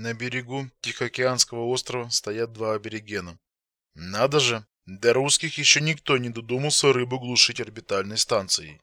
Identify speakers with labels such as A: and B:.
A: На берегу Тихоокеанского острова стоят два аборигена. Надо же, до русских еще никто не додумался рыбу глушить орбитальной станцией.